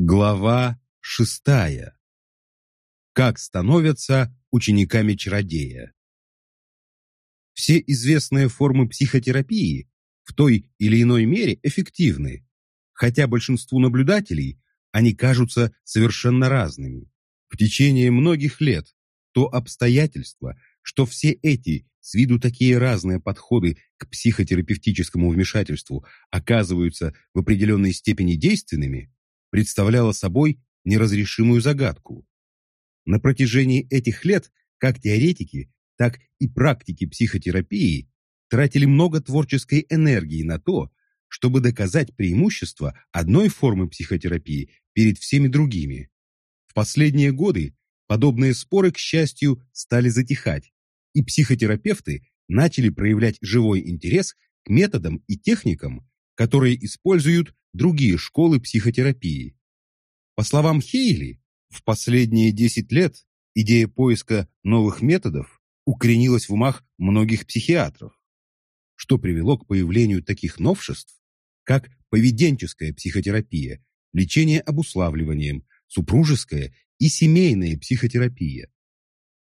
Глава шестая. Как становятся учениками чародея? Все известные формы психотерапии в той или иной мере эффективны, хотя большинству наблюдателей они кажутся совершенно разными. В течение многих лет то обстоятельство, что все эти с виду такие разные подходы к психотерапевтическому вмешательству оказываются в определенной степени действенными, представляло собой неразрешимую загадку. На протяжении этих лет как теоретики, так и практики психотерапии тратили много творческой энергии на то, чтобы доказать преимущество одной формы психотерапии перед всеми другими. В последние годы подобные споры, к счастью, стали затихать, и психотерапевты начали проявлять живой интерес к методам и техникам, которые используют другие школы психотерапии. По словам Хейли, в последние 10 лет идея поиска новых методов укоренилась в умах многих психиатров, что привело к появлению таких новшеств, как поведенческая психотерапия, лечение обуславливанием, супружеская и семейная психотерапия.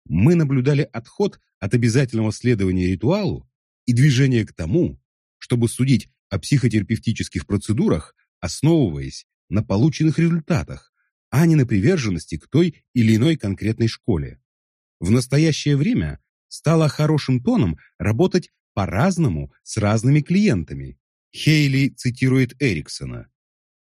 Мы наблюдали отход от обязательного следования ритуалу и движение к тому, чтобы судить о психотерапевтических процедурах, основываясь на полученных результатах, а не на приверженности к той или иной конкретной школе. В настоящее время стало хорошим тоном работать по-разному с разными клиентами. Хейли цитирует Эриксона.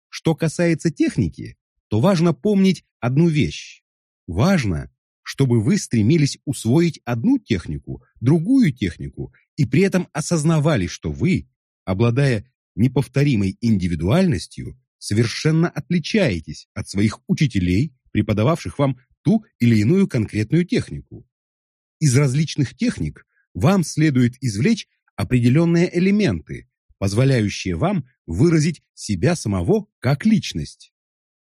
Что касается техники, то важно помнить одну вещь. Важно, чтобы вы стремились усвоить одну технику, другую технику и при этом осознавали, что вы обладая неповторимой индивидуальностью, совершенно отличаетесь от своих учителей, преподававших вам ту или иную конкретную технику. Из различных техник вам следует извлечь определенные элементы, позволяющие вам выразить себя самого как личность.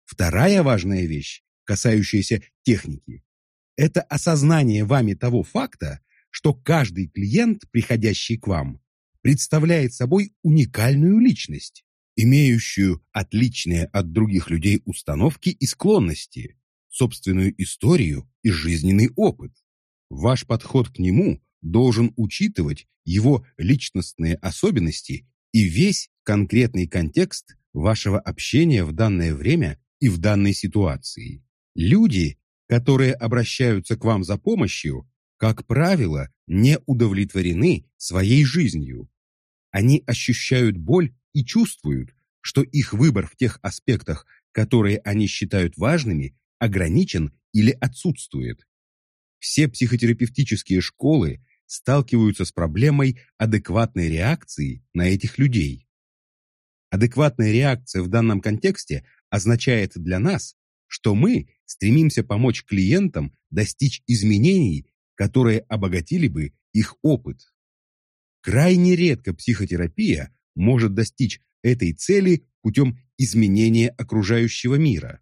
Вторая важная вещь, касающаяся техники, это осознание вами того факта, что каждый клиент, приходящий к вам, представляет собой уникальную личность, имеющую отличные от других людей установки и склонности, собственную историю и жизненный опыт. Ваш подход к нему должен учитывать его личностные особенности и весь конкретный контекст вашего общения в данное время и в данной ситуации. Люди, которые обращаются к вам за помощью, как правило, не удовлетворены своей жизнью. Они ощущают боль и чувствуют, что их выбор в тех аспектах, которые они считают важными, ограничен или отсутствует. Все психотерапевтические школы сталкиваются с проблемой адекватной реакции на этих людей. Адекватная реакция в данном контексте означает для нас, что мы стремимся помочь клиентам достичь изменений, которые обогатили бы их опыт. Крайне редко психотерапия может достичь этой цели путем изменения окружающего мира.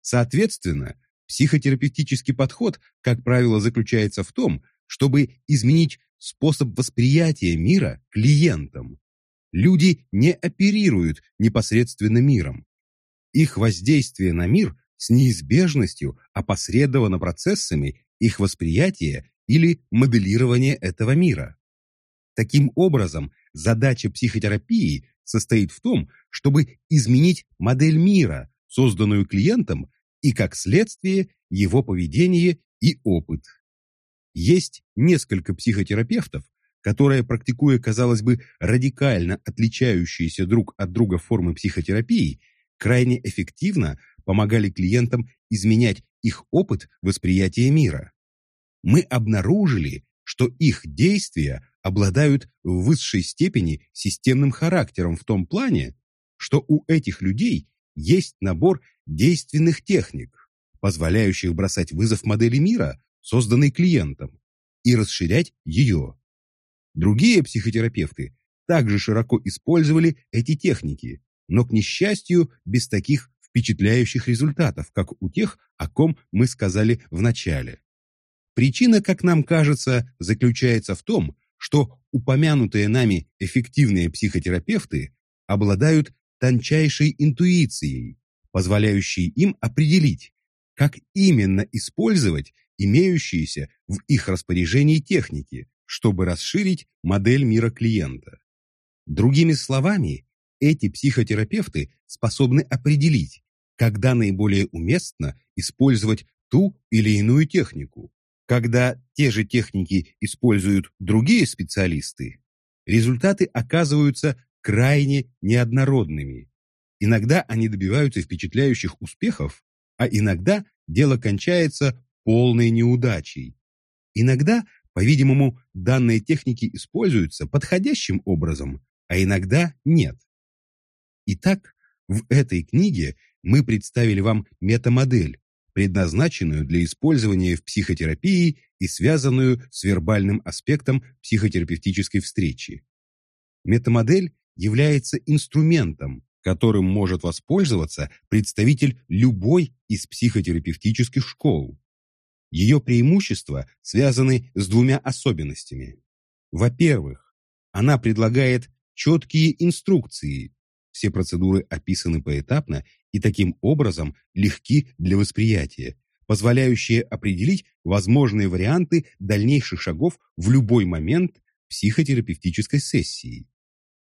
Соответственно, психотерапевтический подход, как правило, заключается в том, чтобы изменить способ восприятия мира клиентам. Люди не оперируют непосредственно миром. Их воздействие на мир с неизбежностью опосредовано процессами их восприятия или моделирования этого мира. Таким образом, задача психотерапии состоит в том, чтобы изменить модель мира, созданную клиентом, и, как следствие, его поведение и опыт. Есть несколько психотерапевтов, которые, практикуя, казалось бы, радикально отличающиеся друг от друга формы психотерапии, крайне эффективно помогали клиентам изменять их опыт восприятия мира. Мы обнаружили, что их действия обладают в высшей степени системным характером в том плане, что у этих людей есть набор действенных техник, позволяющих бросать вызов модели мира, созданной клиентом, и расширять ее. Другие психотерапевты также широко использовали эти техники, но, к несчастью, без таких впечатляющих результатов, как у тех, о ком мы сказали в начале. Причина, как нам кажется, заключается в том, что упомянутые нами эффективные психотерапевты обладают тончайшей интуицией, позволяющие им определить, как именно использовать имеющиеся в их распоряжении техники, чтобы расширить модель мира клиента. Другими словами, эти психотерапевты способны определить, когда наиболее уместно использовать ту или иную технику. Когда те же техники используют другие специалисты, результаты оказываются крайне неоднородными. Иногда они добиваются впечатляющих успехов, а иногда дело кончается полной неудачей. Иногда, по-видимому, данные техники используются подходящим образом, а иногда нет. Итак, в этой книге мы представили вам метамодель, предназначенную для использования в психотерапии и связанную с вербальным аспектом психотерапевтической встречи. Метамодель является инструментом, которым может воспользоваться представитель любой из психотерапевтических школ. Ее преимущества связаны с двумя особенностями. Во-первых, она предлагает четкие инструкции, все процедуры описаны поэтапно и таким образом легки для восприятия, позволяющие определить возможные варианты дальнейших шагов в любой момент психотерапевтической сессии.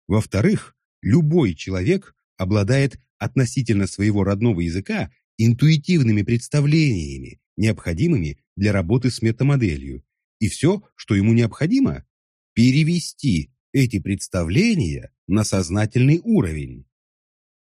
Во-вторых, любой человек обладает относительно своего родного языка интуитивными представлениями, необходимыми для работы с метамоделью, и все, что ему необходимо, перевести эти представления на сознательный уровень.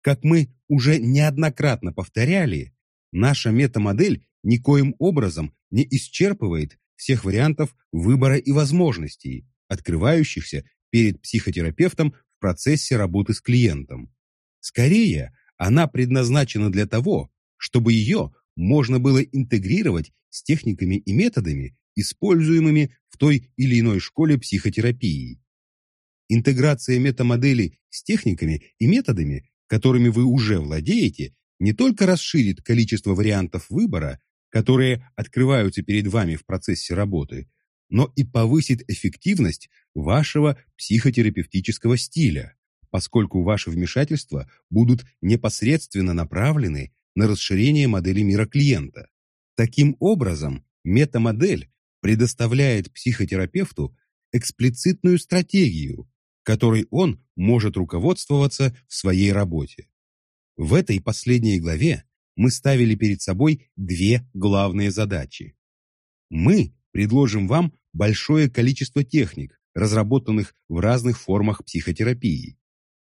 Как мы уже неоднократно повторяли, наша метамодель никоим образом не исчерпывает всех вариантов выбора и возможностей, открывающихся перед психотерапевтом в процессе работы с клиентом. Скорее, она предназначена для того, чтобы ее можно было интегрировать с техниками и методами, используемыми в той или иной школе психотерапии. Интеграция метамодели с техниками и методами, которыми вы уже владеете, не только расширит количество вариантов выбора, которые открываются перед вами в процессе работы, но и повысит эффективность вашего психотерапевтического стиля, поскольку ваши вмешательства будут непосредственно направлены на расширение модели мира клиента. Таким образом, метамодель предоставляет психотерапевту эксплицитную стратегию, которой он может руководствоваться в своей работе. В этой последней главе мы ставили перед собой две главные задачи. Мы предложим вам большое количество техник, разработанных в разных формах психотерапии.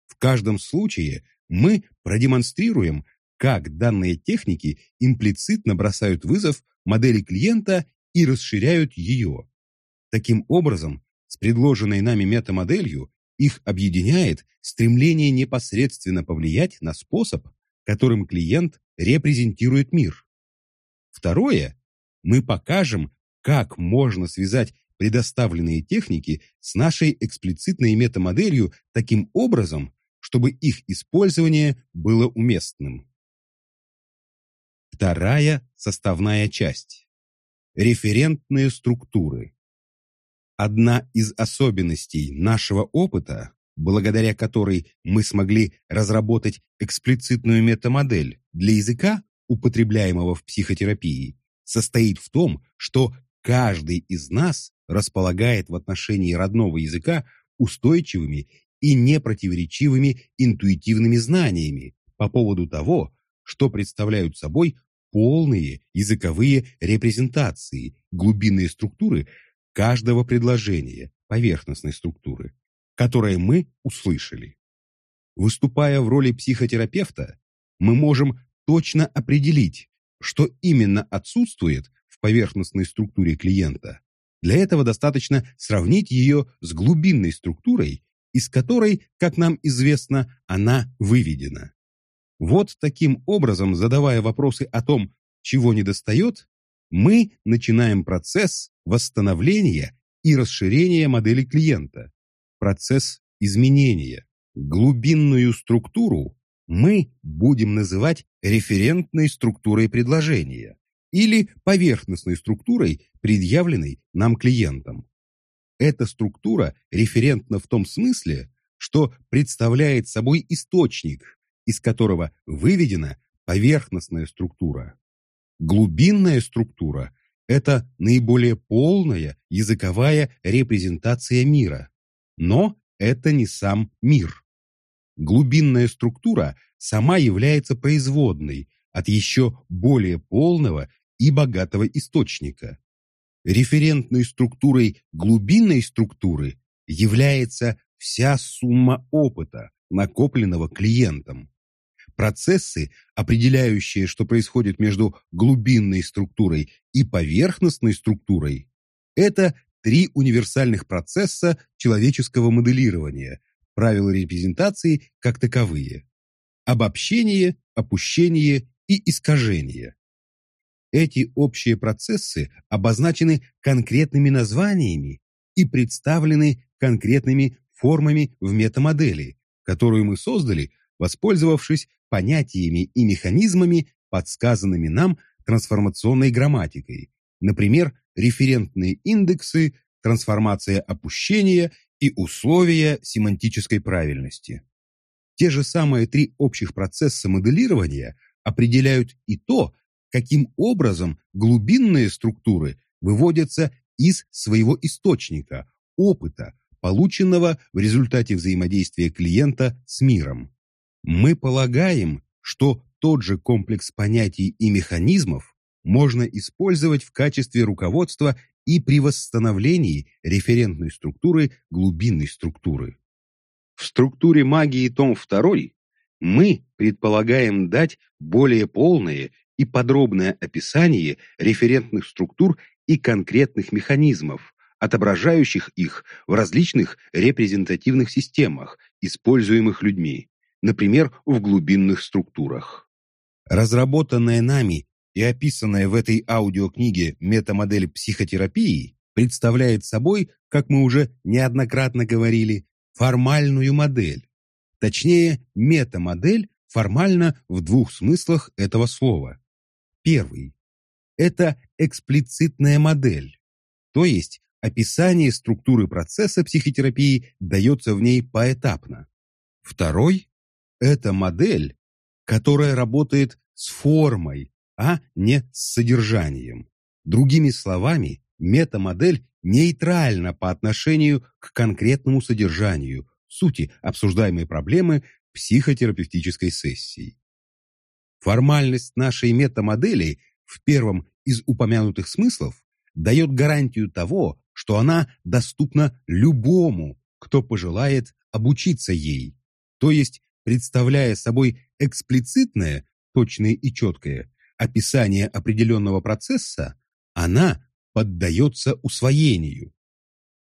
В каждом случае мы продемонстрируем, как данные техники имплицитно бросают вызов модели клиента и расширяют ее. Таким образом, с предложенной нами метамоделью их объединяет стремление непосредственно повлиять на способ, которым клиент репрезентирует мир. Второе, мы покажем, как можно связать предоставленные техники с нашей эксплицитной метамоделью таким образом, чтобы их использование было уместным. Вторая составная часть. Референтные структуры. Одна из особенностей нашего опыта, благодаря которой мы смогли разработать эксплицитную метамодель для языка, употребляемого в психотерапии, состоит в том, что каждый из нас располагает в отношении родного языка устойчивыми и непротиворечивыми интуитивными знаниями по поводу того, что представляют собой полные языковые репрезентации, глубинные структуры каждого предложения поверхностной структуры, которое мы услышали. Выступая в роли психотерапевта, мы можем точно определить, что именно отсутствует в поверхностной структуре клиента. Для этого достаточно сравнить ее с глубинной структурой, из которой, как нам известно, она выведена. Вот таким образом, задавая вопросы о том, чего недостает, мы начинаем процесс восстановления и расширения модели клиента, процесс изменения. Глубинную структуру мы будем называть референтной структурой предложения или поверхностной структурой, предъявленной нам клиентом. Эта структура референтна в том смысле, что представляет собой источник, из которого выведена поверхностная структура. Глубинная структура – это наиболее полная языковая репрезентация мира, но это не сам мир. Глубинная структура сама является производной от еще более полного и богатого источника. Референтной структурой глубинной структуры является вся сумма опыта, накопленного клиентом. Процессы, определяющие, что происходит между глубинной структурой и поверхностной структурой, это три универсальных процесса человеческого моделирования, правила репрезентации как таковые. Обобщение, опущение и искажение. Эти общие процессы обозначены конкретными названиями и представлены конкретными формами в метамодели, которую мы создали, воспользовавшись понятиями и механизмами, подсказанными нам трансформационной грамматикой, например, референтные индексы, трансформация опущения и условия семантической правильности. Те же самые три общих процесса моделирования определяют и то, каким образом глубинные структуры выводятся из своего источника, опыта, полученного в результате взаимодействия клиента с миром. Мы полагаем, что тот же комплекс понятий и механизмов можно использовать в качестве руководства и при восстановлении референтной структуры глубинной структуры. В структуре магии том 2 мы предполагаем дать более полное и подробное описание референтных структур и конкретных механизмов, отображающих их в различных репрезентативных системах, используемых людьми, например, в глубинных структурах. Разработанная нами и описанная в этой аудиокниге метамодель психотерапии представляет собой, как мы уже неоднократно говорили, формальную модель. Точнее, метамодель формально в двух смыслах этого слова. Первый – это эксплицитная модель, то есть описание структуры процесса психотерапии дается в ней поэтапно. Второй – это модель, которая работает с формой, а не с содержанием. Другими словами, метамодель нейтральна по отношению к конкретному содержанию, сути обсуждаемой проблемы психотерапевтической сессии. Формальность нашей метамодели в первом из упомянутых смыслов дает гарантию того, что она доступна любому, кто пожелает обучиться ей, то есть представляя собой эксплицитное, точное и четкое описание определенного процесса, она поддается усвоению.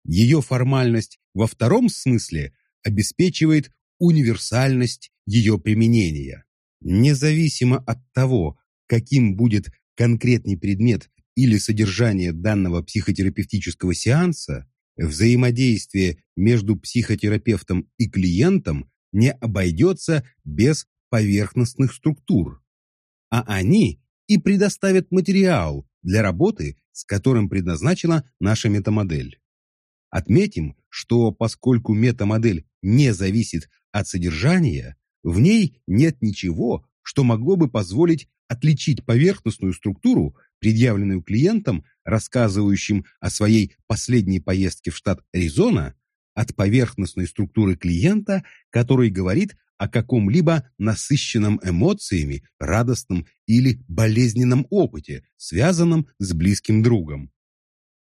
Ее формальность во втором смысле обеспечивает универсальность ее применения. Независимо от того, каким будет конкретный предмет или содержание данного психотерапевтического сеанса, взаимодействие между психотерапевтом и клиентом не обойдется без поверхностных структур. А они и предоставят материал для работы, с которым предназначена наша метамодель. Отметим, что поскольку метамодель не зависит от содержания, в ней нет ничего, что могло бы позволить отличить поверхностную структуру предъявленную клиентам, рассказывающим о своей последней поездке в штат Аризона, от поверхностной структуры клиента, который говорит о каком-либо насыщенном эмоциями, радостном или болезненном опыте, связанном с близким другом.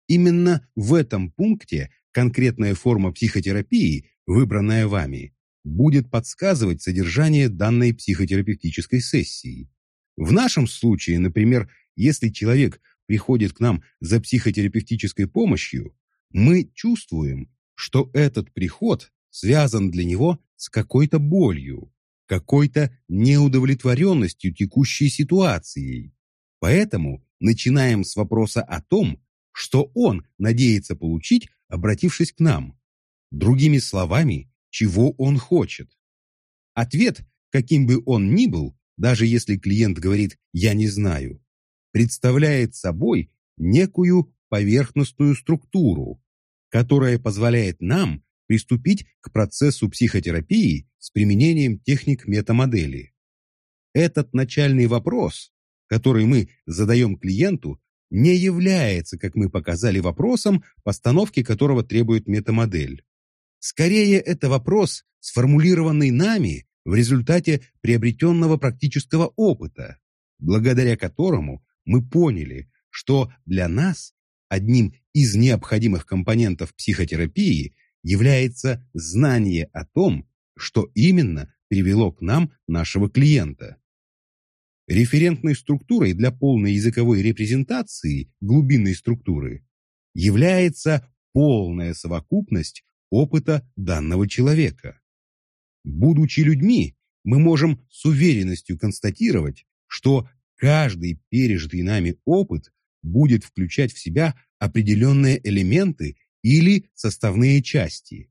Именно в этом пункте конкретная форма психотерапии, выбранная вами, будет подсказывать содержание данной психотерапевтической сессии. В нашем случае, например, если человек приходит к нам за психотерапевтической помощью, мы чувствуем, что этот приход связан для него с какой-то болью, какой-то неудовлетворенностью текущей ситуацией. Поэтому начинаем с вопроса о том, что он надеется получить, обратившись к нам. Другими словами, чего он хочет. Ответ, каким бы он ни был, даже если клиент говорит «я не знаю», представляет собой некую поверхностную структуру, которая позволяет нам приступить к процессу психотерапии с применением техник метамодели. этот начальный вопрос, который мы задаем клиенту, не является, как мы показали, вопросом, постановки которого требует метамодель. Скорее, это вопрос, сформулированный нами в результате приобретенного практического опыта, благодаря которому мы поняли, что для нас одним из необходимых компонентов психотерапии является знание о том, что именно привело к нам нашего клиента. Референтной структурой для полной языковой репрезентации глубинной структуры является полная совокупность опыта данного человека. Будучи людьми, мы можем с уверенностью констатировать, что каждый пережитый нами опыт будет включать в себя определенные элементы или составные части.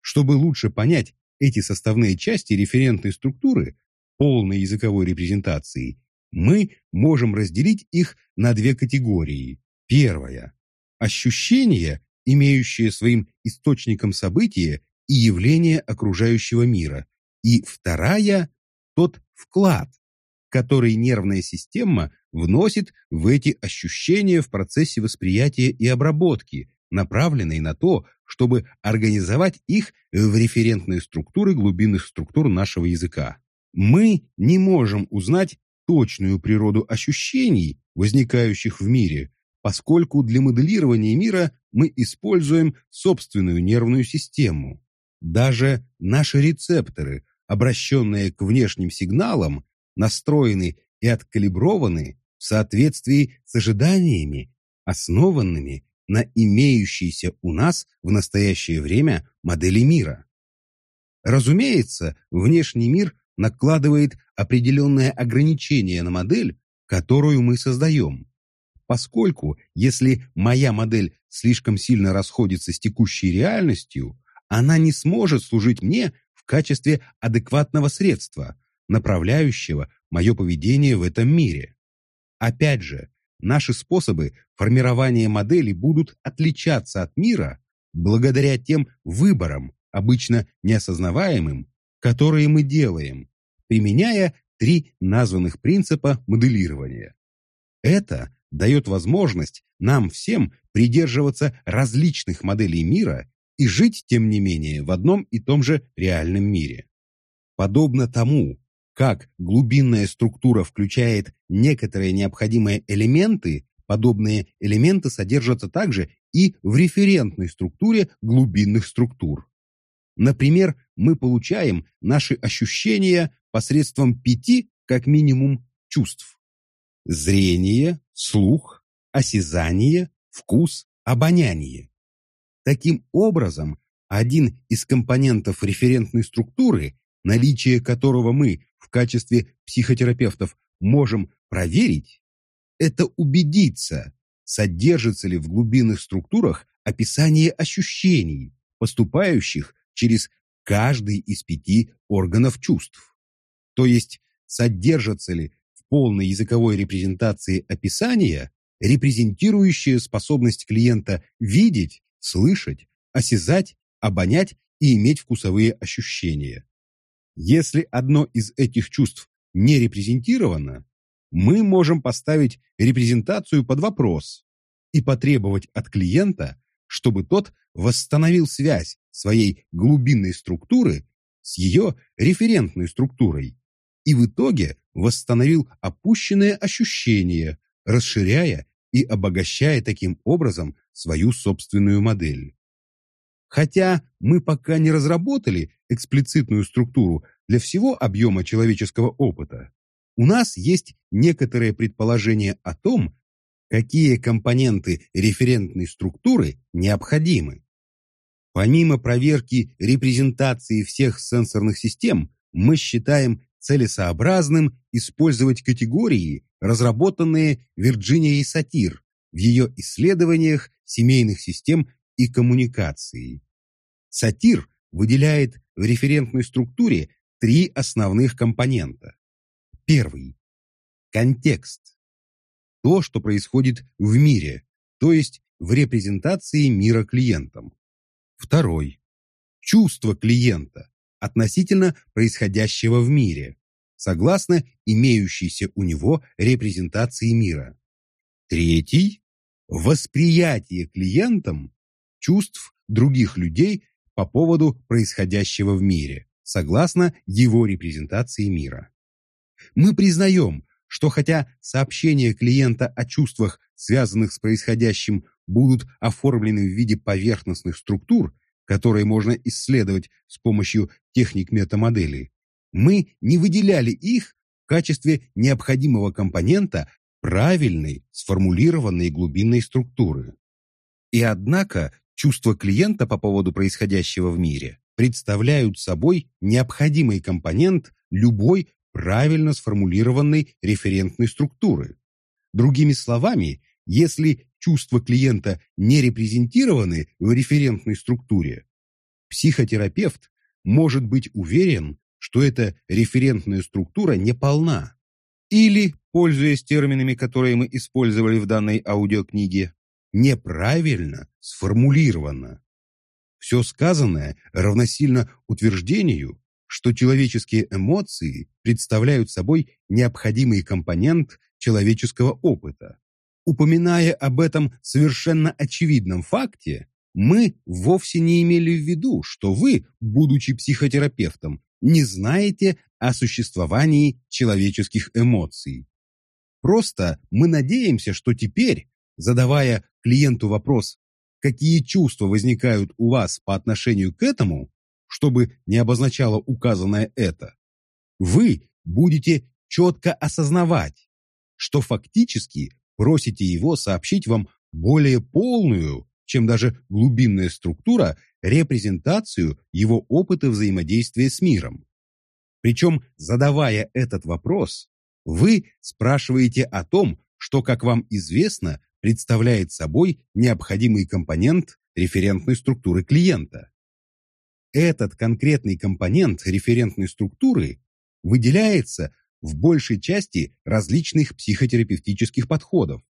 Чтобы лучше понять эти составные части референтной структуры, полной языковой репрезентации, мы можем разделить их на две категории. Первая – ощущения, имеющие своим источником события и явления окружающего мира. И вторая – тот вклад, который нервная система вносит в эти ощущения в процессе восприятия и обработки, направленной на то, чтобы организовать их в референтные структуры глубинных структур нашего языка. Мы не можем узнать точную природу ощущений, возникающих в мире, поскольку для моделирования мира мы используем собственную нервную систему. Даже наши рецепторы, обращенные к внешним сигналам, настроены и откалиброваны в соответствии с ожиданиями, основанными на имеющейся у нас в настоящее время модели мира. Разумеется, внешний мир накладывает определенные ограничения на модель, которую мы создаем. Поскольку, если моя модель слишком сильно расходится с текущей реальностью, она не сможет служить мне в качестве адекватного средства, направляющего мое поведение в этом мире. Опять же, наши способы формирования модели будут отличаться от мира благодаря тем выборам, обычно неосознаваемым, которые мы делаем, применяя три названных принципа моделирования. Это дает возможность нам всем придерживаться различных моделей мира и жить, тем не менее, в одном и том же реальном мире. Подобно тому, как глубинная структура включает некоторые необходимые элементы, подобные элементы содержатся также и в референтной структуре глубинных структур. Например, мы получаем наши ощущения посредством пяти, как минимум, чувств. Зрение, слух, осязание, вкус, обоняние. Таким образом, один из компонентов референтной структуры, наличие которого мы в качестве психотерапевтов можем проверить, это убедиться, содержится ли в глубинных структурах описание ощущений, поступающих через каждый из пяти органов чувств. То есть, содержатся ли в полной языковой репрезентации описания, репрезентирующие способность клиента видеть, слышать, осязать, обонять и иметь вкусовые ощущения. Если одно из этих чувств не репрезентировано, мы можем поставить репрезентацию под вопрос и потребовать от клиента, чтобы тот восстановил связь своей глубинной структуры с ее референтной структурой и в итоге восстановил опущенные ощущения, расширяя и обогащая таким образом свою собственную модель. Хотя мы пока не разработали эксплицитную структуру для всего объема человеческого опыта, у нас есть некоторые предположения о том, какие компоненты референтной структуры необходимы. Помимо проверки репрезентации всех сенсорных систем, мы считаем целесообразным использовать категории, разработанные Вирджинией Сатир в ее исследованиях семейных систем и коммуникации. Сатир выделяет в референтной структуре три основных компонента. Первый. Контекст. То, что происходит в мире, то есть в репрезентации мира клиентам. Второй. Чувство клиента относительно происходящего в мире. согласно имеющейся у него репрезентации мира. Третий – восприятие клиентом чувств других людей по поводу происходящего в мире, согласно его репрезентации мира. Мы признаем, что хотя сообщения клиента о чувствах, связанных с происходящим, будут оформлены в виде поверхностных структур, которые можно исследовать с помощью техник метамодели, мы не выделяли их в качестве необходимого компонента правильной, сформулированной глубинной структуры. И однако чувства клиента по поводу происходящего в мире представляют собой необходимый компонент любой правильно сформулированной референтной структуры. Другими словами, если чувства клиента не репрезентированы в референтной структуре, психотерапевт может быть уверен, что эта референтная структура не полна. Или, пользуясь терминами, которые мы использовали в данной аудиокниге, неправильно сформулирована. Все сказанное равносильно утверждению, что человеческие эмоции представляют собой необходимый компонент человеческого опыта. Упоминая об этом совершенно очевидном факте, мы вовсе не имели в виду, что вы, будучи психотерапевтом, не знаете о существовании человеческих эмоций. Просто мы надеемся, что теперь, задавая клиенту вопрос, какие чувства возникают у вас по отношению к этому, чтобы не обозначало указанное это, вы будете четко осознавать, что фактически просите его сообщить вам более полную, чем даже глубинная структура, репрезентацию его опыта взаимодействия с миром. Причем, задавая этот вопрос, вы спрашиваете о том, что, как вам известно, представляет собой необходимый компонент референтной структуры клиента. Этот конкретный компонент референтной структуры выделяется в большей части различных психотерапевтических подходов,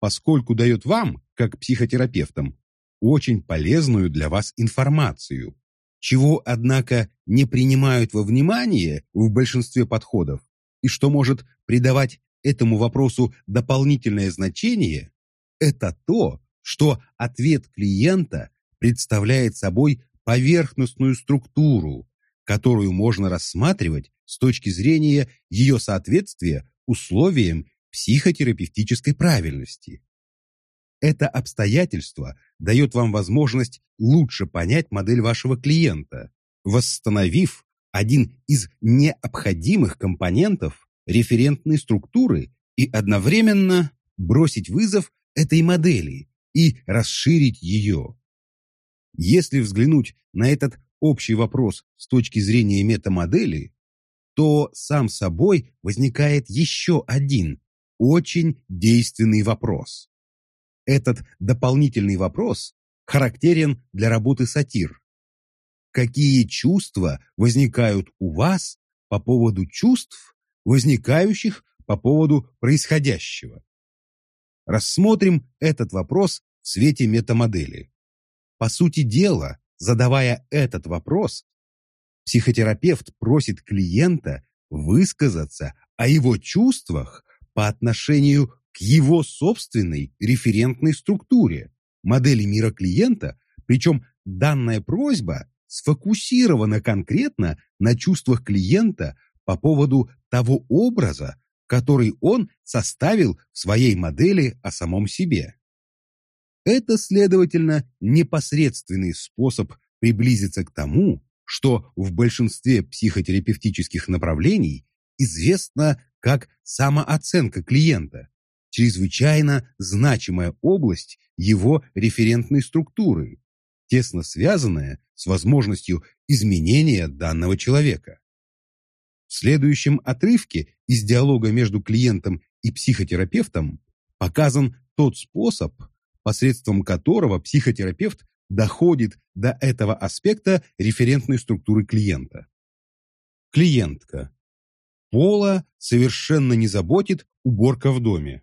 поскольку дает вам, как психотерапевтам, очень полезную для вас информацию, чего, однако, не принимают во внимание в большинстве подходов, и что может придавать этому вопросу дополнительное значение, это то, что ответ клиента представляет собой поверхностную структуру, которую можно рассматривать с точки зрения ее соответствия условиям психотерапевтической правильности. Это обстоятельство дает вам возможность лучше понять модель вашего клиента, восстановив один из необходимых компонентов референтной структуры и одновременно бросить вызов этой модели и расширить ее. Если взглянуть на этот общий вопрос с точки зрения метамодели, то сам собой возникает еще один очень действенный вопрос. Этот дополнительный вопрос характерен для работы сатир. Какие чувства возникают у вас по поводу чувств, возникающих по поводу происходящего? Рассмотрим этот вопрос в свете метамодели. По сути дела, задавая этот вопрос, психотерапевт просит клиента высказаться о его чувствах по отношению к его собственной референтной структуре, модели мира клиента, причем данная просьба сфокусирована конкретно на чувствах клиента по поводу того образа, который он составил в своей модели о самом себе. Это, следовательно, непосредственный способ приблизиться к тому, что в большинстве психотерапевтических направлений известно как самооценка клиента, чрезвычайно значимая область его референтной структуры, тесно связанная с возможностью изменения данного человека. В следующем отрывке из диалога между клиентом и психотерапевтом показан тот способ, посредством которого психотерапевт доходит до этого аспекта референтной структуры клиента. Клиентка. Пола совершенно не заботит уборка в доме.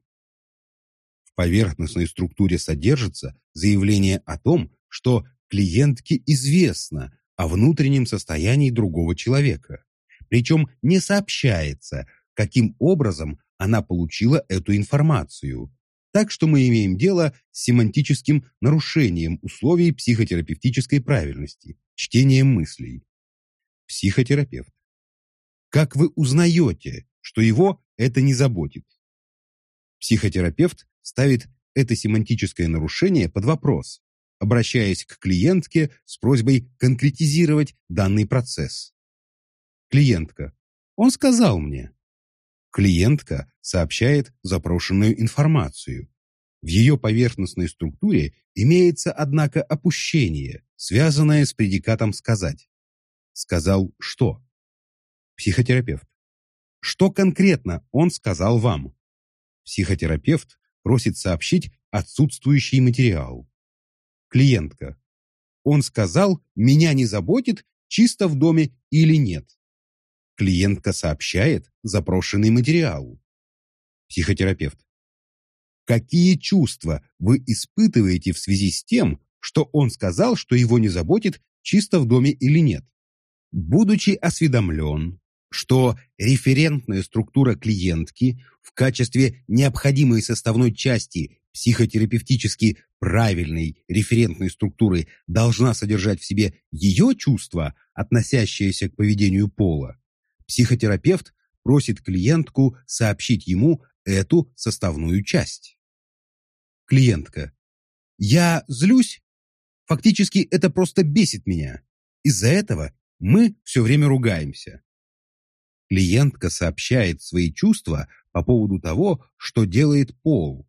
В поверхностной структуре содержится заявление о том, что клиентке известно о внутреннем состоянии другого человека. Причем не сообщается, каким образом она получила эту информацию. Так что мы имеем дело с семантическим нарушением условий психотерапевтической правильности, чтением мыслей. Психотерапевт. Как вы узнаете, что его это не заботит? Психотерапевт ставит это семантическое нарушение под вопрос, обращаясь к клиентке с просьбой конкретизировать данный процесс. Клиентка. Он сказал мне. Клиентка сообщает запрошенную информацию. В ее поверхностной структуре имеется, однако, опущение, связанное с предикатом «сказать». Сказал что? Психотерапевт. Что конкретно он сказал вам? Психотерапевт просит сообщить отсутствующий материал. Клиентка. Он сказал, меня не заботит, чисто в доме или нет. Клиентка сообщает запрошенный материал. Психотерапевт. Какие чувства вы испытываете в связи с тем, что он сказал, что его не заботит, чисто в доме или нет? Будучи осведомлен, что референтная структура клиентки в качестве необходимой составной части психотерапевтически правильной референтной структуры должна содержать в себе ее чувства, относящиеся к поведению пола, психотерапевт просит клиентку сообщить ему эту составную часть. Клиентка. Я злюсь? Фактически это просто бесит меня. Из-за этого мы все время ругаемся. Клиентка сообщает свои чувства по поводу того, что делает пол.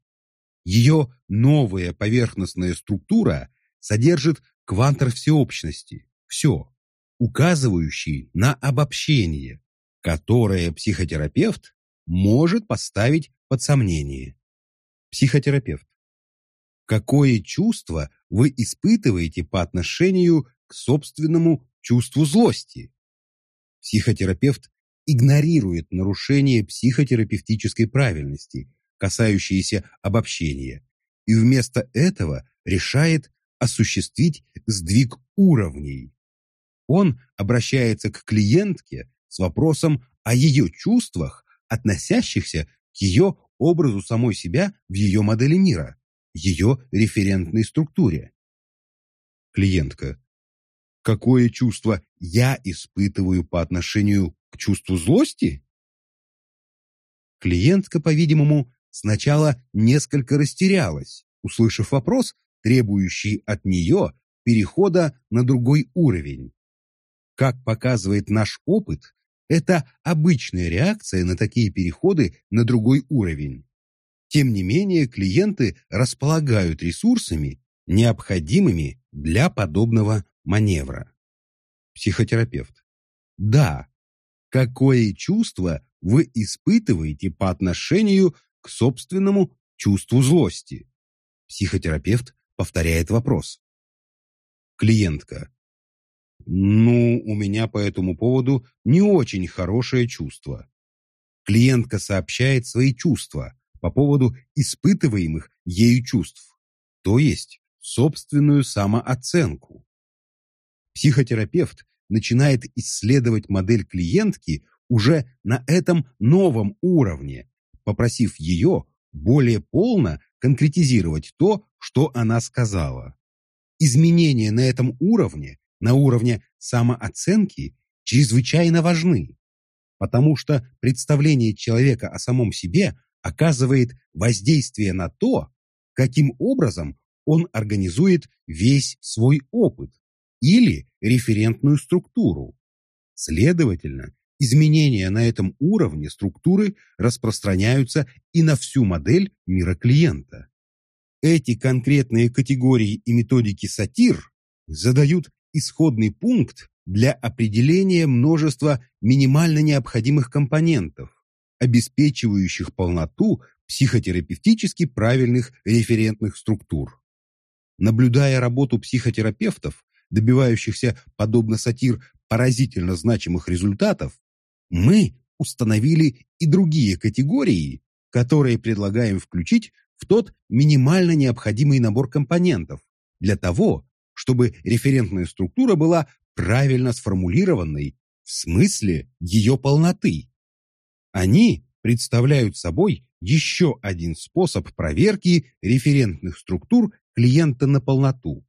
Ее новая поверхностная структура содержит квантор всеобщности, все, указывающий на обобщение, которое психотерапевт может поставить под сомнение. Психотерапевт. Какое чувство вы испытываете по отношению к собственному чувству злости? Психотерапевт игнорирует нарушение психотерапевтической правильности, касающиеся обобщения, и вместо этого решает осуществить сдвиг уровней. Он обращается к клиентке с вопросом о ее чувствах, относящихся к ее образу самой себя в ее модели мира, ее референтной структуре. Клиентка. Какое чувство я испытываю по отношению к чувству злости? Клиентка, по-видимому, сначала несколько растерялась, услышав вопрос, требующий от нее перехода на другой уровень. Как показывает наш опыт, это обычная реакция на такие переходы на другой уровень. Тем не менее, клиенты располагают ресурсами, необходимыми для подобного маневра. Психотерапевт. Да, какое чувство вы испытываете по отношению к собственному чувству злости? Психотерапевт повторяет вопрос. Клиентка. Ну, у меня по этому поводу не очень хорошее чувство. Клиентка сообщает свои чувства по поводу испытываемых ею чувств, то есть собственную самооценку. Психотерапевт начинает исследовать модель клиентки уже на этом новом уровне, попросив ее более полно конкретизировать то, что она сказала. Изменения на этом уровне на уровне самооценки чрезвычайно важны, потому что представление человека о самом себе оказывает воздействие на то, каким образом он организует весь свой опыт или референтную структуру. Следовательно, изменения на этом уровне структуры распространяются и на всю модель мира клиента. Эти конкретные категории и методики сатир задают исходный пункт для определения множества минимально необходимых компонентов, обеспечивающих полноту психотерапевтически правильных референтных структур. Наблюдая работу психотерапевтов, добивающихся, подобно сатир, поразительно значимых результатов, мы установили и другие категории, которые предлагаем включить в тот минимально необходимый набор компонентов для того, чтобы референтная структура была правильно сформулированной в смысле ее полноты. Они представляют собой еще один способ проверки референтных структур клиента на полноту.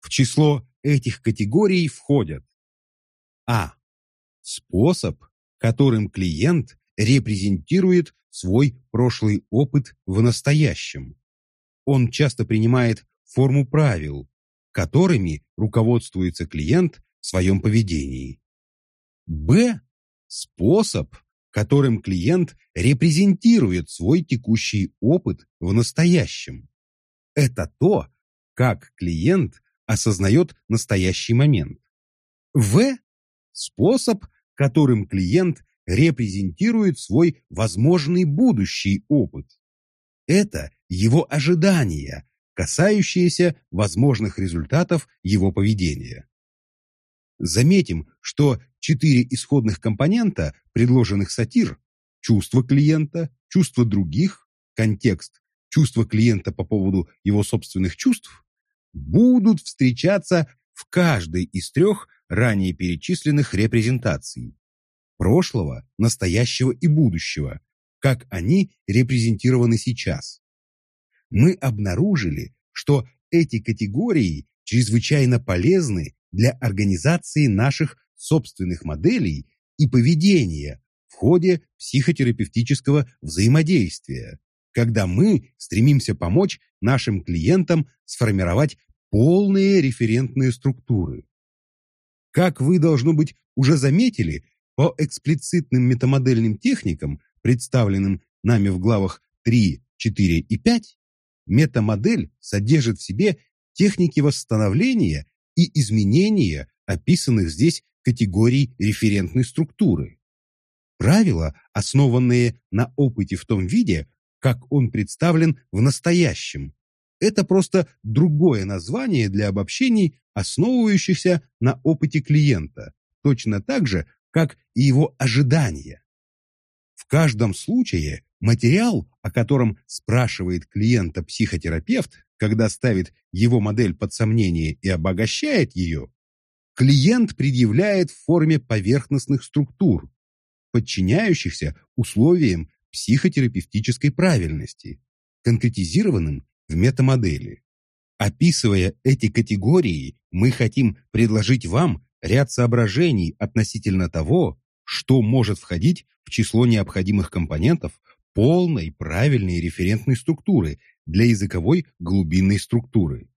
В число этих категорий входят А. Способ, которым клиент репрезентирует свой прошлый опыт в настоящем. Он часто принимает форму правил, которыми руководствуется клиент в своем поведении. Б. Способ, которым клиент репрезентирует свой текущий опыт в настоящем. Это то, как клиент осознает настоящий момент. В. Способ, которым клиент репрезентирует свой возможный будущий опыт. Это его ожидания, касающиеся возможных результатов его поведения. Заметим, что четыре исходных компонента предложенных сатир – чувство клиента, чувство других, контекст, чувство клиента по поводу его собственных чувств – будут встречаться в каждой из трех ранее перечисленных репрезентаций – прошлого, настоящего и будущего, как они репрезентированы сейчас. Мы обнаружили, что эти категории чрезвычайно полезны для организации наших собственных моделей и поведения в ходе психотерапевтического взаимодействия, когда мы стремимся помочь нашим клиентам сформировать полные референтные структуры. Как вы, должно быть, уже заметили, по эксплицитным метамодельным техникам, представленным нами в главах 3, 4 и 5, метамодель содержит в себе техники восстановления и изменения описанных здесь категорий референтной структуры. Правила, основанные на опыте в том виде, как он представлен в настоящем, это просто другое название для обобщений, основывающихся на опыте клиента, точно так же, как и его ожидания. В каждом случае материал, о котором спрашивает клиента психотерапевт, когда ставит его модель под сомнение и обогащает ее, клиент предъявляет в форме поверхностных структур, подчиняющихся условиям психотерапевтической правильности, конкретизированным в метамодели. Описывая эти категории, мы хотим предложить вам ряд соображений относительно того, что может входить в число необходимых компонентов полной правильной референтной структуры для языковой глубинной структуры.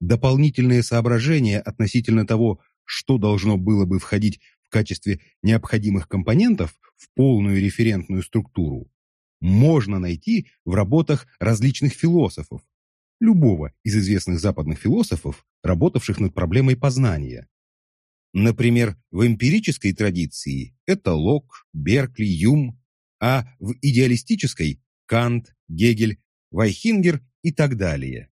Дополнительные соображения относительно того, что должно было бы входить в качестве необходимых компонентов в полную референтную структуру, можно найти в работах различных философов, любого из известных западных философов, работавших над проблемой познания. Например, в эмпирической традиции это Лок, Беркли, Юм, а в идеалистической – Кант, Гегель, Вайхингер и так далее,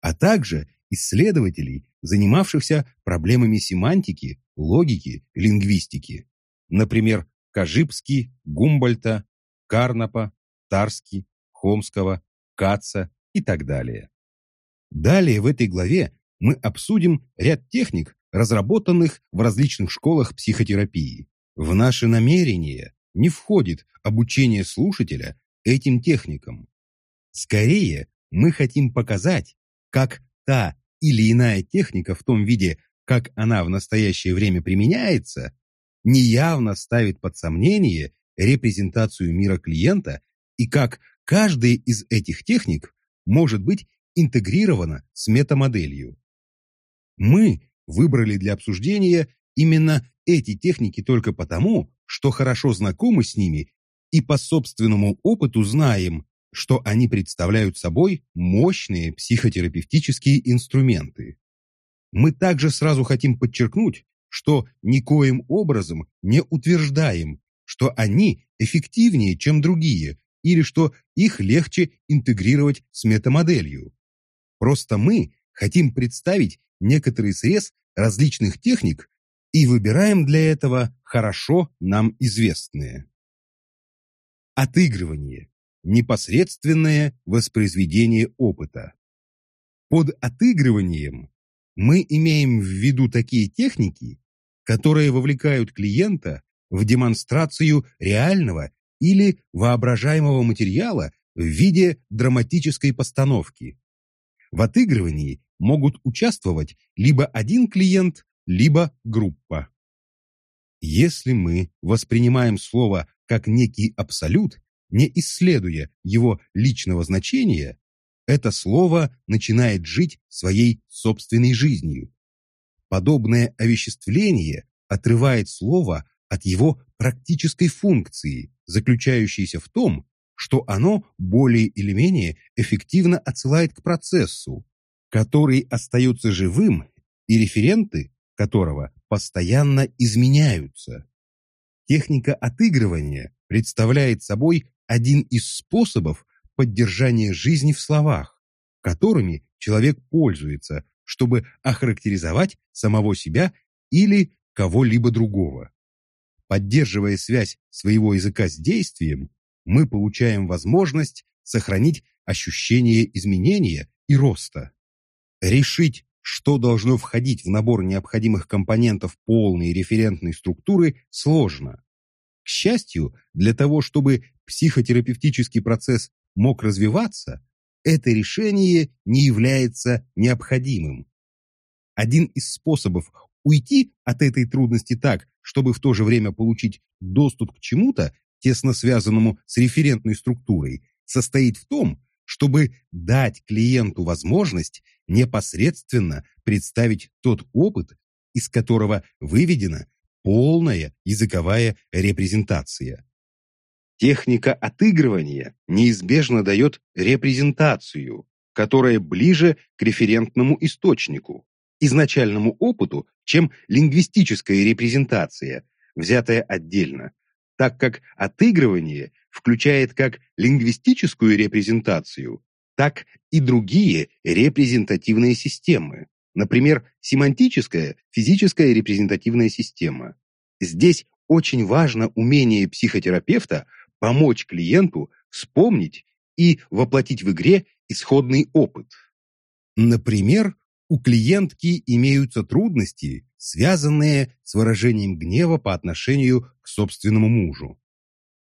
а также исследователей, занимавшихся проблемами семантики, логики, лингвистики, например, Кожибский, Гумбольта, Карнапа, Тарски, Хомского, Каца и так далее. Далее в этой главе мы обсудим ряд техник, разработанных в различных школах психотерапии. В наши намерения не входит обучение слушателя этим техникам. Скорее, мы хотим показать, как та или иная техника в том виде, как она в настоящее время применяется, неявно ставит под сомнение репрезентацию мира клиента и как каждая из этих техник может быть интегрирована с метамоделью. Мы выбрали для обсуждения именно эти техники только потому, что хорошо знакомы с ними и по собственному опыту знаем, что они представляют собой мощные психотерапевтические инструменты. Мы также сразу хотим подчеркнуть, что никоим образом не утверждаем, что они эффективнее, чем другие, или что их легче интегрировать с метамоделью. Просто мы хотим представить некоторый срез различных техник и выбираем для этого хорошо нам известные. Отыгрывание. Непосредственное воспроизведение опыта. Под отыгрыванием мы имеем в виду такие техники, которые вовлекают клиента в демонстрацию реального или воображаемого материала в виде драматической постановки. В отыгрывании могут участвовать либо один клиент, либо группа. Если мы воспринимаем слово как некий абсолют, не исследуя его личного значения, это слово начинает жить своей собственной жизнью. Подобное овеществление отрывает слово от его практической функции, заключающейся в том, что оно более или менее эффективно отсылает к процессу, который остается живым и референты которого постоянно изменяются. Техника отыгрывания представляет собой один из способов поддержания жизни в словах, которыми человек пользуется, чтобы охарактеризовать самого себя или кого-либо другого. Поддерживая связь своего языка с действием, мы получаем возможность сохранить ощущение изменения и роста. Решить, что должно входить в набор необходимых компонентов полной референтной структуры, сложно. К счастью, для того, чтобы психотерапевтический процесс мог развиваться, это решение не является необходимым. Один из способов уйти от этой трудности так, чтобы в то же время получить доступ к чему-то, тесно связанному с референтной структурой, состоит в том, чтобы дать клиенту возможность непосредственно представить тот опыт, из которого выведена полная языковая репрезентация. Техника отыгрывания неизбежно дает репрезентацию, которая ближе к референтному источнику, изначальному опыту, чем лингвистическая репрезентация, взятая отдельно, так как отыгрывание включает как лингвистическую репрезентацию, так и другие репрезентативные системы, например, семантическая физическая репрезентативная система. Здесь очень важно умение психотерапевта помочь клиенту вспомнить и воплотить в игре исходный опыт. Например, у клиентки имеются трудности, связанные с выражением гнева по отношению к собственному мужу.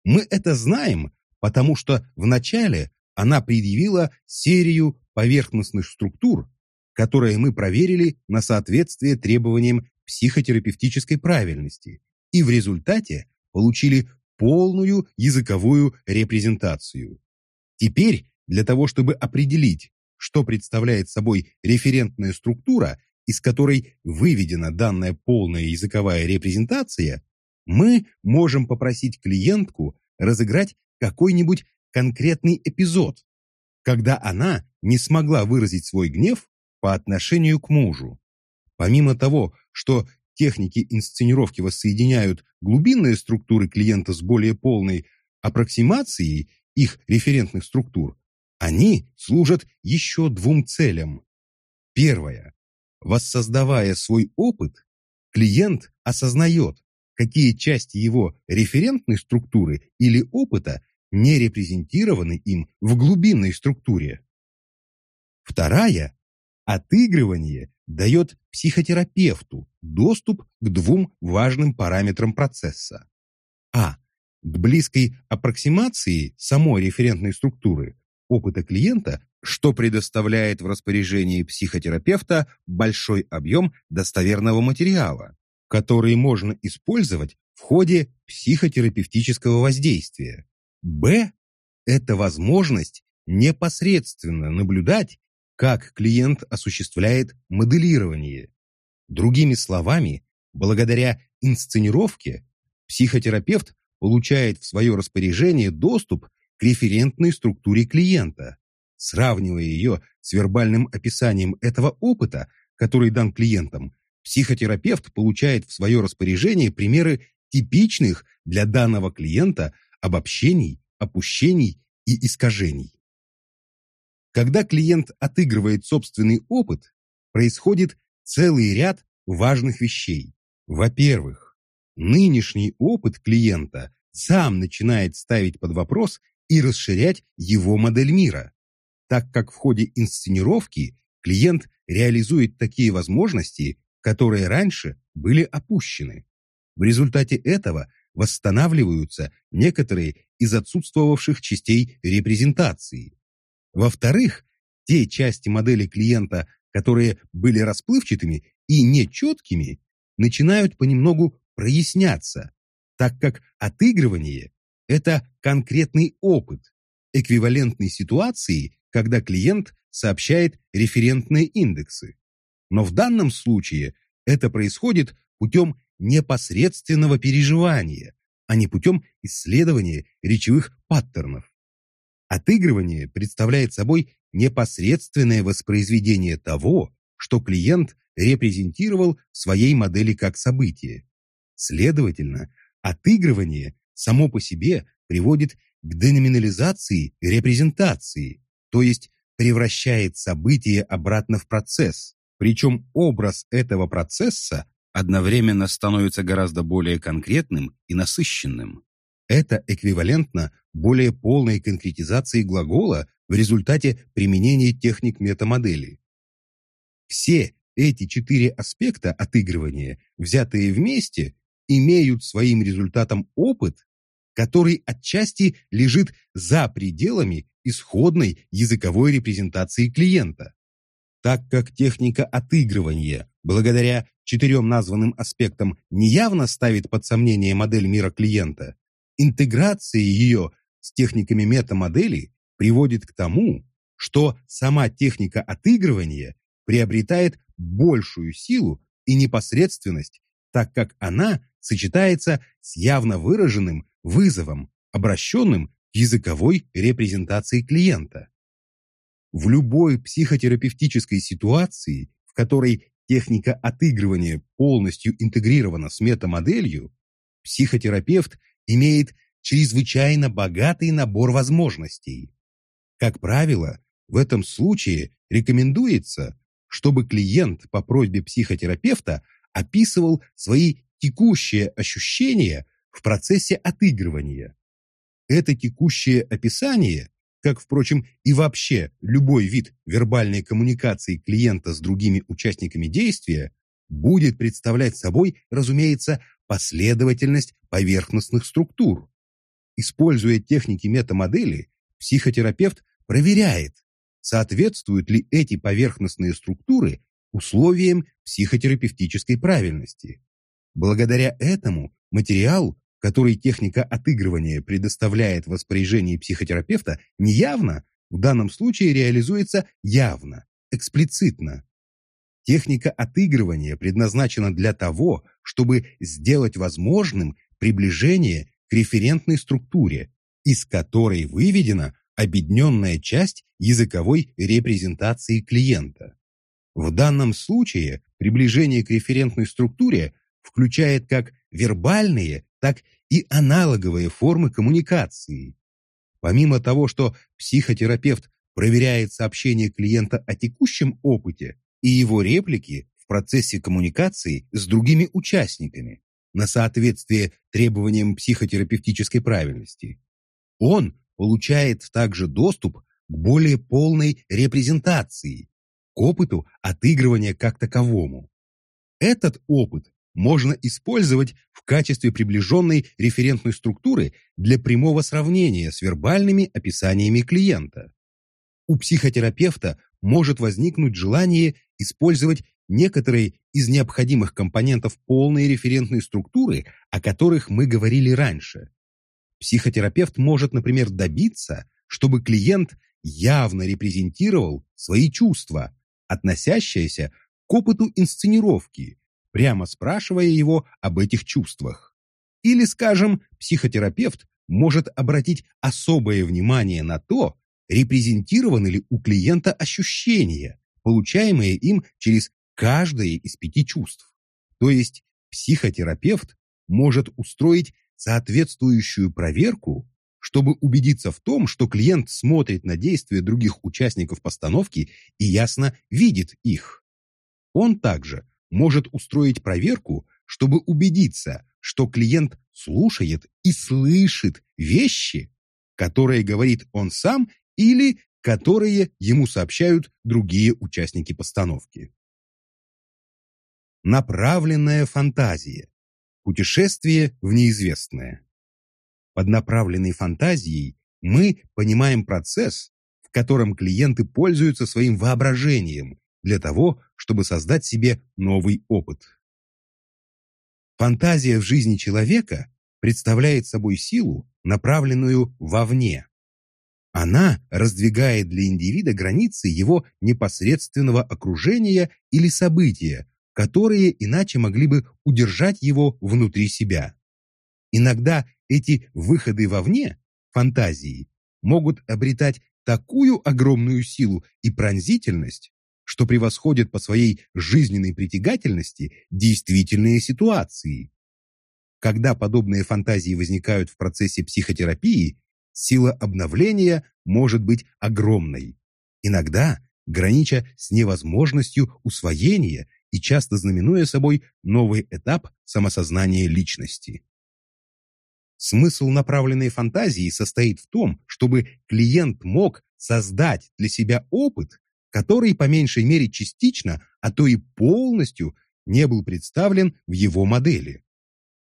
Мы это знаем, потому что вначале она предъявила серию поверхностных структур, которые мы проверили на соответствие требованиям психотерапевтической правильности и в результате получили полную языковую репрезентацию. Теперь для того, чтобы определить, что представляет собой референтная структура, из которой выведена данная полная языковая репрезентация, мы можем попросить клиентку разыграть какой-нибудь конкретный эпизод, когда она не смогла выразить свой гнев по отношению к мужу. Помимо того, что техники инсценировки воссоединяют глубинные структуры клиента с более полной аппроксимацией их референтных структур, они служат еще двум целям. Первое. Воссоздавая свой опыт, клиент осознает, какие части его референтной структуры или опыта не репрезентированы им в глубинной структуре. Вторая – отыгрывание дает психотерапевту доступ к двум важным параметрам процесса. А. К близкой аппроксимации самой референтной структуры опыта клиента, что предоставляет в распоряжении психотерапевта большой объем достоверного материала, который можно использовать в ходе психотерапевтического воздействия. Б – это возможность непосредственно наблюдать, как клиент осуществляет моделирование. Другими словами, благодаря инсценировке психотерапевт получает в свое распоряжение доступ к референтной структуре клиента, сравнивая ее с вербальным описанием этого опыта, который дан клиентам, психотерапевт получает в свое распоряжение примеры типичных для данного клиента обобщений, опущений и искажений. Когда клиент отыгрывает собственный опыт, происходит целый ряд важных вещей. Во-первых, нынешний опыт клиента сам начинает ставить под вопрос и расширять его модель мира, так как в ходе инсценировки клиент реализует такие возможности, которые раньше были опущены. В результате этого восстанавливаются некоторые из отсутствовавших частей репрезентации. Во-вторых, те части модели клиента, которые были расплывчатыми и нечеткими, начинают понемногу проясняться, так как отыгрывание – это конкретный опыт, эквивалентный ситуации, когда клиент сообщает референтные индексы. Но в данном случае это происходит путем непосредственного переживания, а не путем исследования речевых паттернов. Отыгрывание представляет собой непосредственное воспроизведение того, что клиент репрезентировал в своей модели как событие. Следовательно, отыгрывание само по себе приводит к деноминализации репрезентации, то есть превращает событие обратно в процесс, причем образ этого процесса одновременно становится гораздо более конкретным и насыщенным. Это эквивалентно более полной конкретизации глагола в результате применения техник метамодели. Все эти четыре аспекта отыгрывания, взятые вместе, имеют своим результатом опыт, который отчасти лежит за пределами исходной языковой репрезентации клиента. Так как техника отыгрывания, благодаря четырем названным аспектам, неявно ставит под сомнение модель мира клиента, интеграция ее с техниками метамодели приводит к тому, что сама техника отыгрывания приобретает большую силу и непосредственность, так как она сочетается с явно выраженным вызовом, обращенным к языковой репрезентации клиента. В любой психотерапевтической ситуации, в которой техника отыгрывания полностью интегрирована с метамоделью, психотерапевт имеет чрезвычайно богатый набор возможностей. Как правило, в этом случае рекомендуется, чтобы клиент по просьбе психотерапевта описывал свои текущие ощущения в процессе отыгрывания. Это текущее описание как, впрочем, и вообще любой вид вербальной коммуникации клиента с другими участниками действия, будет представлять собой, разумеется, последовательность поверхностных структур. Используя техники метамодели, психотерапевт проверяет, соответствуют ли эти поверхностные структуры условиям психотерапевтической правильности. Благодаря этому материал который техника отыгрывания предоставляет в воспоряжении психотерапевта, не явно, в данном случае реализуется явно, эксплицитно. Техника отыгрывания предназначена для того, чтобы сделать возможным приближение к референтной структуре, из которой выведена объединенная часть языковой репрезентации клиента. В данном случае приближение к референтной структуре включает как вербальные, так и аналоговые формы коммуникации. Помимо того, что психотерапевт проверяет сообщение клиента о текущем опыте и его реплики в процессе коммуникации с другими участниками на соответствие требованиям психотерапевтической правильности, он получает также доступ к более полной репрезентации, к опыту отыгрывания как таковому. Этот опыт можно использовать в качестве приближенной референтной структуры для прямого сравнения с вербальными описаниями клиента. У психотерапевта может возникнуть желание использовать некоторые из необходимых компонентов полной референтной структуры, о которых мы говорили раньше. Психотерапевт может, например, добиться, чтобы клиент явно репрезентировал свои чувства, относящиеся к опыту инсценировки, прямо спрашивая его об этих чувствах. Или, скажем, психотерапевт может обратить особое внимание на то, репрезентированы ли у клиента ощущения, получаемые им через каждое из пяти чувств. То есть психотерапевт может устроить соответствующую проверку, чтобы убедиться в том, что клиент смотрит на действия других участников постановки и ясно видит их. Он также может устроить проверку, чтобы убедиться, что клиент слушает и слышит вещи, которые говорит он сам или которые ему сообщают другие участники постановки. направленная фантазия, путешествие в неизвестное. Под направленной фантазией мы понимаем процесс, в котором клиенты пользуются своим воображением для того, чтобы создать себе новый опыт. Фантазия в жизни человека представляет собой силу, направленную вовне. Она раздвигает для индивида границы его непосредственного окружения или события, которые иначе могли бы удержать его внутри себя. Иногда эти выходы вовне, фантазии, могут обретать такую огромную силу и пронзительность, что превосходят по своей жизненной притягательности действительные ситуации. Когда подобные фантазии возникают в процессе психотерапии, сила обновления может быть огромной. Иногда гранича с невозможностью усвоения и часто знаменуя собой новый этап самосознания личности. Смысл направленной фантазии состоит в том, чтобы клиент мог создать для себя опыт, который по меньшей мере частично, а то и полностью не был представлен в его модели.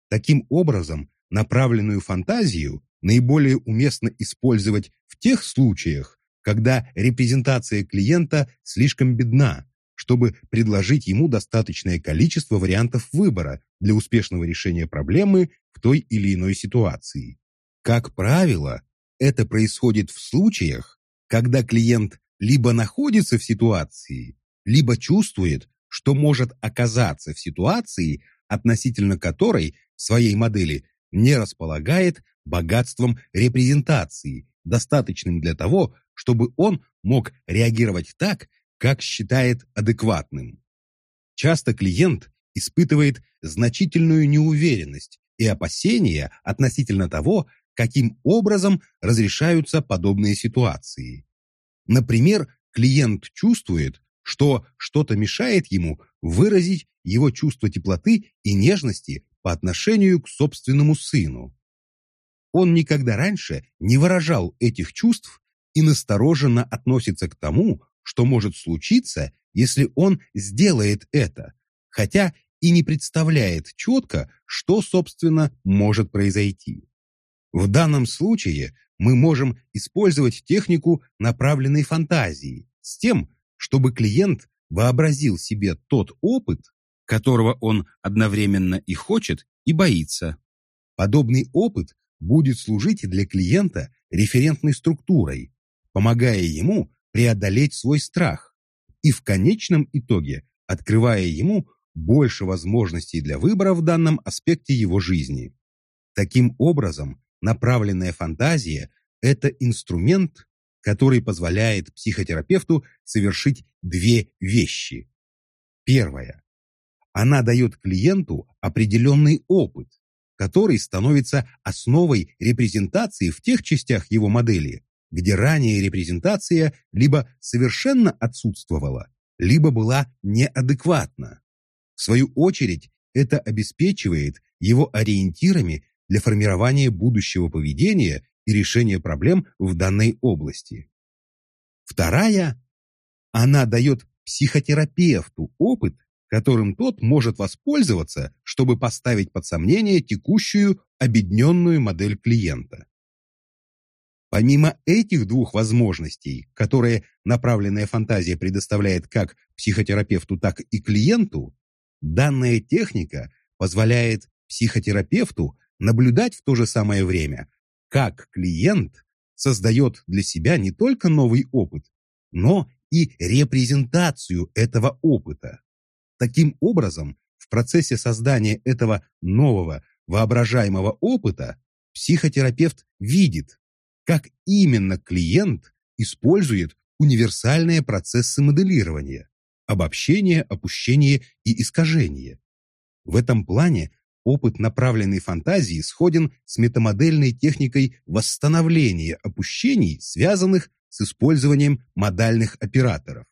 Таким образом, направленную фантазию наиболее уместно использовать в тех случаях, когда репрезентация клиента слишком бедна, чтобы предложить ему достаточное количество вариантов выбора для успешного решения проблемы в той или иной ситуации. Как правило, это происходит в случаях, когда клиент либо находится в ситуации, либо чувствует, что может оказаться в ситуации, относительно которой своей модели не располагает богатством репрезентации, достаточным для того, чтобы он мог реагировать так, как считает адекватным. Часто клиент испытывает значительную неуверенность и опасения относительно того, каким образом разрешаются подобные ситуации. Например, клиент чувствует, что что-то мешает ему выразить его чувство теплоты и нежности по отношению к собственному сыну. Он никогда раньше не выражал этих чувств и настороженно относится к тому, что может случиться, если он сделает это, хотя и не представляет четко, что, собственно, может произойти. В данном случае мы можем использовать технику направленной фантазии с тем, чтобы клиент вообразил себе тот опыт, которого он одновременно и хочет, и боится. Подобный опыт будет служить для клиента референтной структурой, помогая ему преодолеть свой страх и в конечном итоге открывая ему больше возможностей для выбора в данном аспекте его жизни. Таким образом, направленная фантазия – это инструмент, который позволяет психотерапевту совершить две вещи. Первое. Она дает клиенту определенный опыт, который становится основой репрезентации в тех частях его модели, где ранее репрезентация либо совершенно отсутствовала, либо была неадекватна. В свою очередь, это обеспечивает его ориентирами для формирования будущего поведения и решения проблем в данной области. Вторая, она дает психотерапевту опыт, которым тот может воспользоваться, чтобы поставить под сомнение текущую обедненную модель клиента. Помимо этих двух возможностей, которые направленная фантазия предоставляет как психотерапевту, так и клиенту, данная техника позволяет психотерапевту наблюдать в то же самое время, как клиент создает для себя не только новый опыт, но и репрезентацию этого опыта. Таким образом, в процессе создания этого нового воображаемого опыта психотерапевт видит, как именно клиент использует универсальные процессы моделирования, обобщения, опущения и искажения. В этом плане опыт направленной фантазии сходен с метамодельной техникой восстановления опущений, связанных с использованием модальных операторов.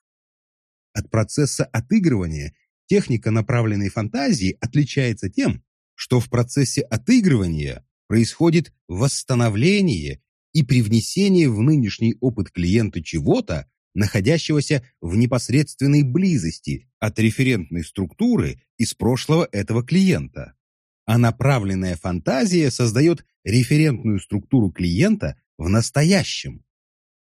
От процесса отыгрывания Техника направленной фантазии отличается тем, что в процессе отыгрывания происходит восстановление и привнесение в нынешний опыт клиента чего-то, находящегося в непосредственной близости от референтной структуры из прошлого этого клиента. А направленная фантазия создает референтную структуру клиента в настоящем.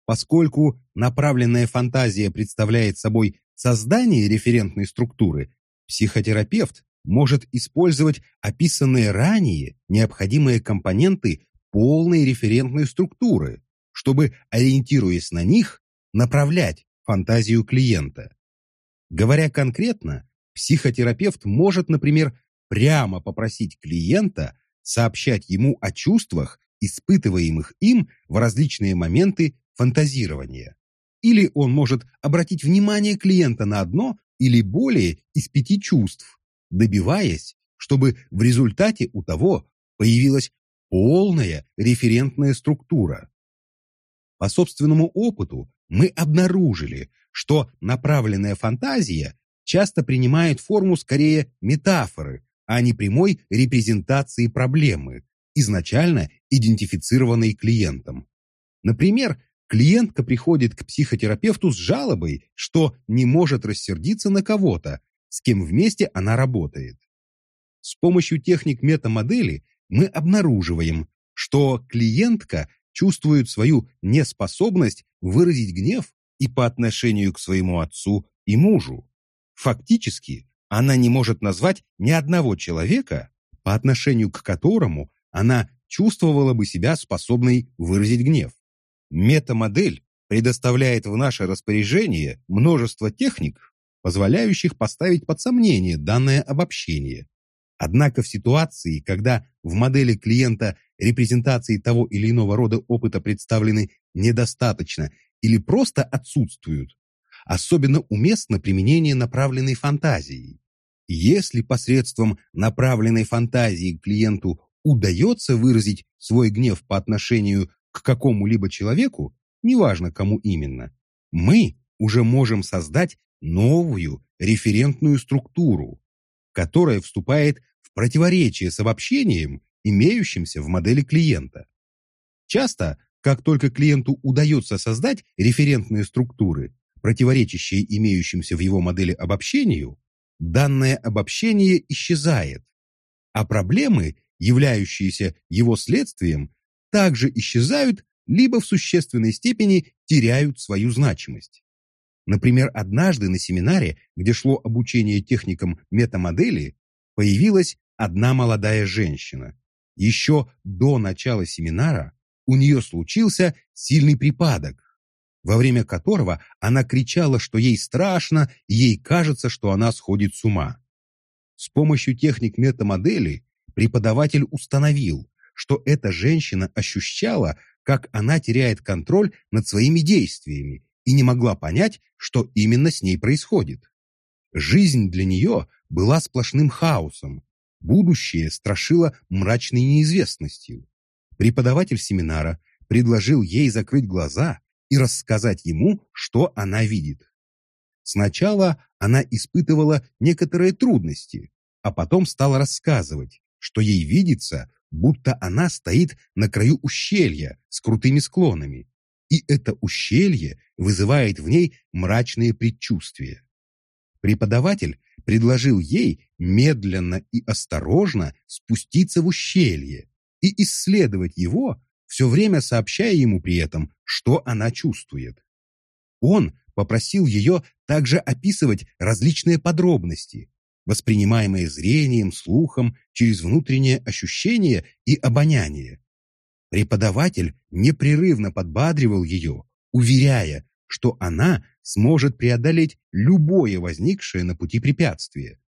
Поскольку направленная фантазия представляет собой создание референтной структуры, психотерапевт может использовать описанные ранее необходимые компоненты полной референтной структуры, чтобы, ориентируясь на них, направлять фантазию клиента. Говоря конкретно, психотерапевт может, например, прямо попросить клиента сообщать ему о чувствах, испытываемых им в различные моменты фантазирования. Или он может обратить внимание клиента на одно или более из пяти чувств, добиваясь, чтобы в результате у того появилась полная референтная структура. По собственному опыту мы обнаружили, что направленная фантазия часто принимает форму скорее метафоры, а не прямой репрезентации проблемы, изначально идентифицированной клиентом. Например, клиентка приходит к психотерапевту с жалобой, что не может рассердиться на кого-то, с кем вместе она работает. С помощью техник метамодели мы обнаруживаем, что клиентка чувствует свою неспособность выразить гнев и по отношению к своему отцу и мужу. Фактически, она не может назвать ни одного человека, по отношению к которому она чувствовала бы себя способной выразить гнев. Метамодель предоставляет в наше распоряжение множество техник, позволяющих поставить под сомнение данное обобщение. Однако в ситуации, когда в модели клиента репрезентации того или иного рода опыта представлены недостаточно или просто отсутствуют, особенно уместно применение направленной фантазии. Если посредством направленной фантазии клиенту удается выразить свой гнев по отношению к какому-либо человеку, неважно кому именно, мы уже можем создать новую референтную структуру, которая вступает в противоречие с обобщением, имеющимся в модели клиента. Часто, как только клиенту удается создать референтные структуры, противоречащие имеющимся в его модели обобщению, данное обобщение исчезает, а проблемы, являющиеся его следствием, также исчезают либо в существенной степени теряют свою значимость. Например, однажды на семинаре, где шло обучение техникам метамодели, появилась одна молодая женщина. Еще до начала семинара у нее случился сильный припадок, во время которого она кричала, что ей страшно, и ей кажется, что она сходит с ума. С помощью техник метамодели преподаватель установил, что эта женщина ощущала, как она теряет контроль над своими действиями и не могла понять, что именно с ней происходит. Жизнь для нее была сплошным хаосом, будущее страшило мрачной неизвестностью. Преподаватель семинара предложил ей закрыть глаза и рассказать ему, что она видит. Сначала она испытывала некоторые трудности, а потом стала рассказывать, что ей видится, будто она стоит на краю ущелья с крутыми склонами, и это ущелье вызывает в ней мрачные предчувствия. Преподаватель предложил ей медленно и осторожно спуститься в ущелье и исследовать его все время сообщая ему при этом, что она чувствует. Он попросил ее также описывать различные подробности, воспринимаемые зрением, слухом, через внутреннее ощущение и обоняние. Преподаватель непрерывно подбадривал ее, уверяя, что она сможет преодолеть любое возникшее на пути препятствие.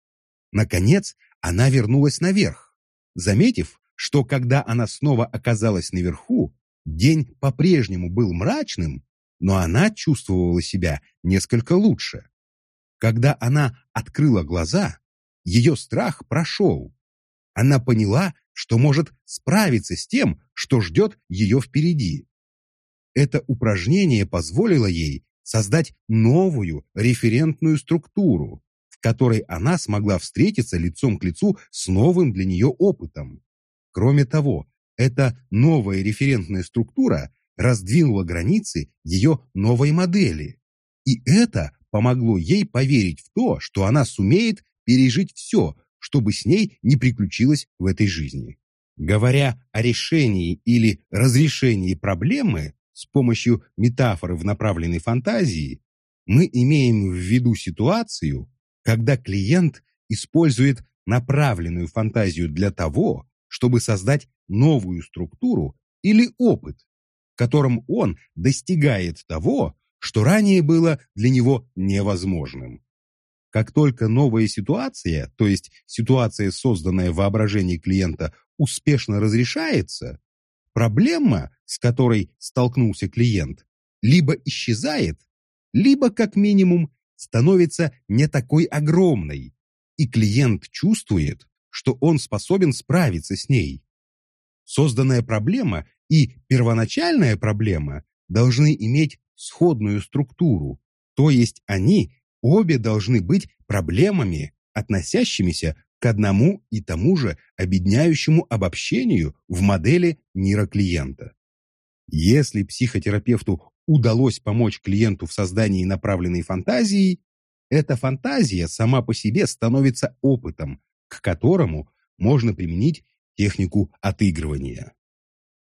Наконец, она вернулась наверх, заметив, что когда она снова оказалась наверху, день по-прежнему был мрачным, но она чувствовала себя несколько лучше. Когда она открыла глаза, ее страх прошел. Она поняла, что может справиться с тем, что ждет ее впереди. Это упражнение позволило ей создать новую референтную структуру, в которой она смогла встретиться лицом к лицу с новым для нее опытом. Кроме того, эта новая референтная структура раздвинула границы ее новой модели, И это помогло ей поверить в то, что она сумеет пережить все, что бы с ней не приключилось в этой жизни. Говоря о решении или разрешении проблемы с помощью метафоры в направленной фантазии, мы имеем в виду ситуацию, когда клиент использует направленную фантазию для того, чтобы создать новую структуру или опыт, которым он достигает того, что ранее было для него невозможным. Как только новая ситуация, то есть ситуация, созданная в воображении клиента, успешно разрешается, проблема, с которой столкнулся клиент, либо исчезает, либо, как минимум, становится не такой огромной, и клиент чувствует, что он способен справиться с ней. Созданная проблема и первоначальная проблема должны иметь сходную структуру, то есть они обе должны быть проблемами, относящимися к одному и тому же объединяющему обобщению в модели мира клиента. Если психотерапевту удалось помочь клиенту в создании направленной фантазии, эта фантазия сама по себе становится опытом, к которому можно применить технику отыгрывания.